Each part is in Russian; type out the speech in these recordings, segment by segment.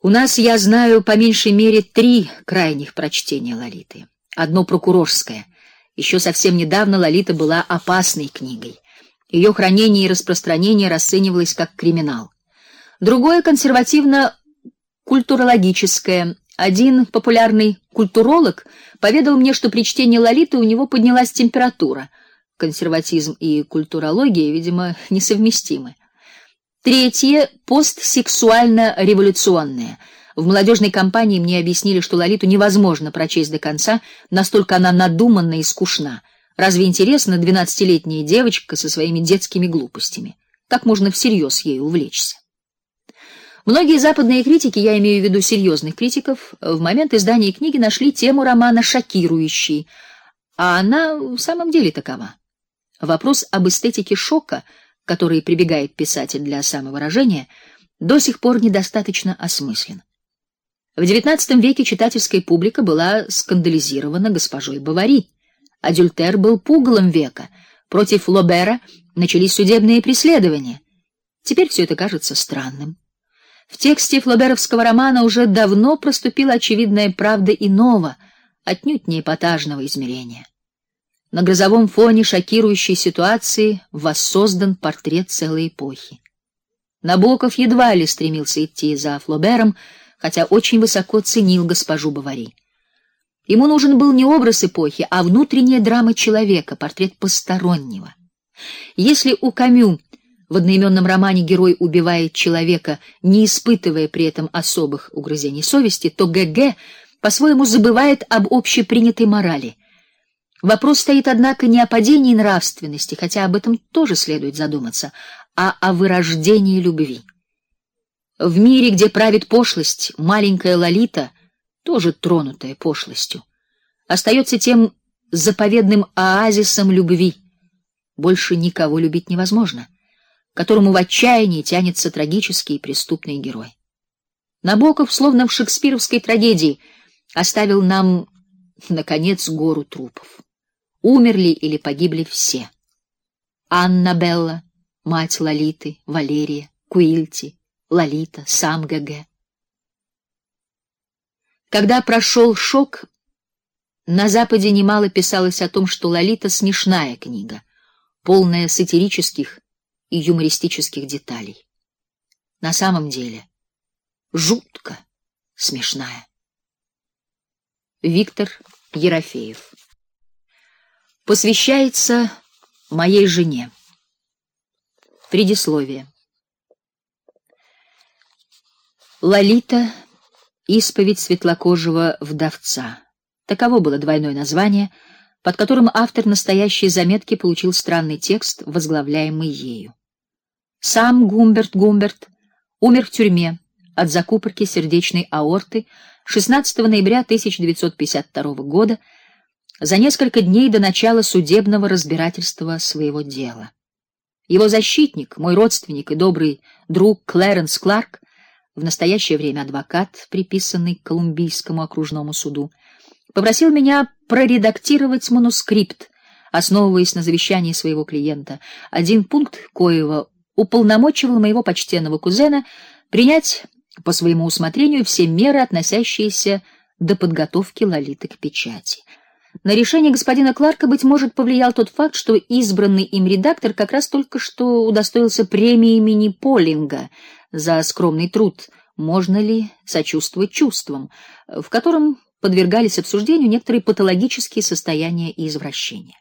У нас, я знаю, по меньшей мере три крайних прочтения Лолиты. Одно прокурорское. Еще совсем недавно Лолита была опасной книгой. Ее хранение и распространение расценивалось как криминал. Другое консервативно культурологическое. Один популярный культуролог поведал мне, что при чтении Лолиты у него поднялась температура. Консерватизм и культурология, видимо, несовместимы. Третье постсексуально-революционное. В молодежной компании мне объяснили, что Лолиту невозможно прочесть до конца, настолько она надуманна и скучна. Разве интересна двенадцатилетняя девочка со своими детскими глупостями? Как можно всерьез ей увлечься? Многие западные критики, я имею в виду серьезных критиков, в момент издания книги нашли тему романа шокирующей, а она в самом деле такова. Вопрос об эстетике шока, который прибегает писатель для самовыражения, до сих пор недостаточно осмыслен. В XIX веке читательская публика была скандализирована госпожой Бавари. Адюльтер был пугалом века. Против Лобера начались судебные преследования. Теперь все это кажется странным. В тексте флоберовского романа уже давно проступила очевидная правда иного, отнюдь не эпатажного измерения. На грозовом фоне шокирующей ситуации воссоздан портрет целой эпохи. Набоков едва ли стремился идти за Флобером, хотя очень высоко ценил госпожу Бавари. Ему нужен был не образ эпохи, а внутренняя драма человека, портрет постороннего. Если у Камю в одноименном романе герой убивает человека, не испытывая при этом особых угрызений совести, то ГГ по-своему забывает об общепринятой морали. Вопрос стоит однако не о падении нравственности, хотя об этом тоже следует задуматься, а о вырождении любви. В мире, где правит пошлость, маленькая Лолита, тоже тронутая пошлостью, остается тем заповедным оазисом любви. Больше никого любить невозможно которому в отчаянии тянется трагический и преступный герой. Набоков, словно в шекспировской трагедии, оставил нам наконец гору трупов. Умерли или погибли все: Анна Белла, мать Лолиты, Валерия, Куильти, Лолита, сам ГГ. Когда прошел шок, на западе немало писалось о том, что Лолита смешная книга, полная сатирических и юмористических деталей. На самом деле, жутко смешная. Виктор Ерофеев. Посвящается моей жене. Предисловие. Лолита. Исповедь светлокожего вдовца. Таково было двойное название, под которым автор настоящей заметки получил странный текст, возглавляемый ею. Сам Гумберт Гумберт умер в тюрьме от закупорки сердечной аорты 16 ноября 1952 года за несколько дней до начала судебного разбирательства своего дела. Его защитник, мой родственник и добрый друг Клэренс Кларк, в настоящее время адвокат, приписанный к Колумбийскому окружному суду, попросил меня проредактировать манускрипт, основываясь на завещании своего клиента, один пункт коего уполномочивал моего почтенного кузена принять по своему усмотрению все меры, относящиеся до подготовки Лолиты к печати. На решение господина Кларка быть может повлиял тот факт, что избранный им редактор как раз только что удостоился премии имени Полинга за скромный труд. Можно ли сочувствовать чувствам, в котором подвергались обсуждению некоторые патологические состояния и извращения?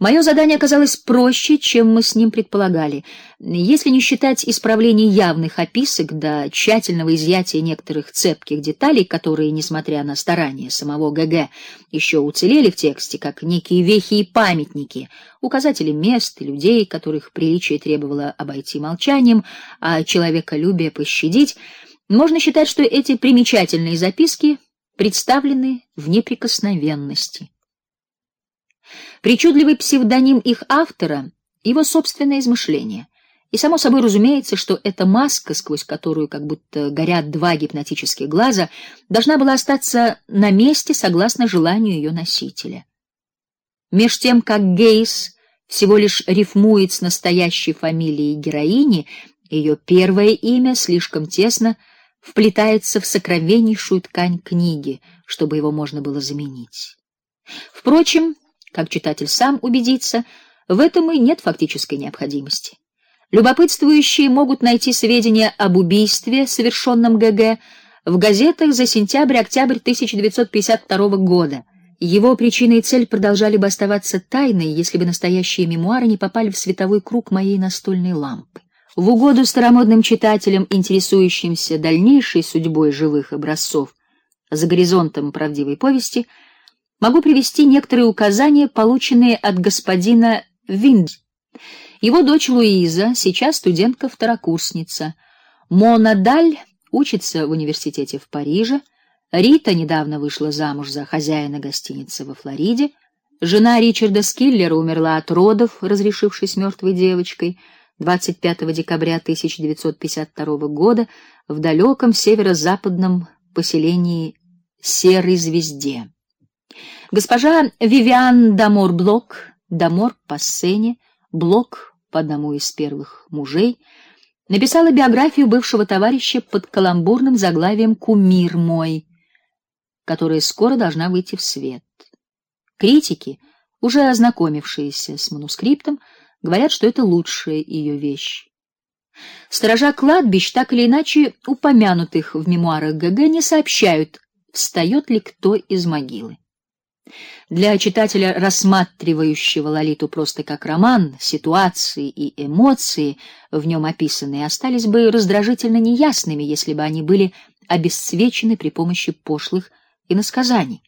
Мое задание оказалось проще, чем мы с ним предполагали. Если не считать исправления явных описок до тщательного изъятия некоторых цепких деталей, которые, несмотря на старания самого ГГ, еще уцелели в тексте, как некие вехи и памятники, указатели мест людей, которых приличие требовало обойти молчанием, а человеколюбие пощадить, можно считать, что эти примечательные записки представлены в неприкосновенности. Причудливый псевдоним их автора его собственное измышление. И само собой разумеется, что эта маска, сквозь которую как будто горят два гипнотических глаза, должна была остаться на месте согласно желанию ее носителя. Меж тем, как Гейс всего лишь рифмует с настоящей фамилией героини, ее первое имя слишком тесно вплетается в сокровеннейшую ткань книги, чтобы его можно было заменить. Впрочем, как читатель сам убедится, в этом и нет фактической необходимости. Любопытствующие могут найти сведения об убийстве, совершенном ГГ, в газетах за сентябрь-октябрь 1952 года. Его причина и цель продолжали бы оставаться тайной, если бы настоящие мемуары не попали в световой круг моей настольной лампы. В угоду старомодным читателям, интересующимся дальнейшей судьбой живых образцов за горизонтом правдивой повести, могу привести некоторые указания, полученные от господина Винд. Его дочь Луиза сейчас студентка-второкурсница. Мона Даль учится в университете в Париже. Рита недавно вышла замуж за хозяина гостиницы во Флориде. Жена Ричарда Скиллера умерла от родов, разрешившись мертвой девочкой 25 декабря 1952 года в далеком северо-западном поселении Серой Звезде. Госпожа Вивиан Дамор Блок, Дамор по сцене, Блок по одному из первых мужей, написала биографию бывшего товарища под каламбурным заглавием Кумир мой, которая скоро должна выйти в свет. Критики, уже ознакомившиеся с манускриптом, говорят, что это лучшая ее вещь. Сторожа кладбищ, так или иначе упомянутых в мемуарах ГГ, не сообщают, встает ли кто из могилы. Для читателя, рассматривающего Лолиту просто как роман, ситуации и эмоции, в нем описанные, остались бы раздражительно неясными, если бы они были обесцвечены при помощи пошлых иносказаний.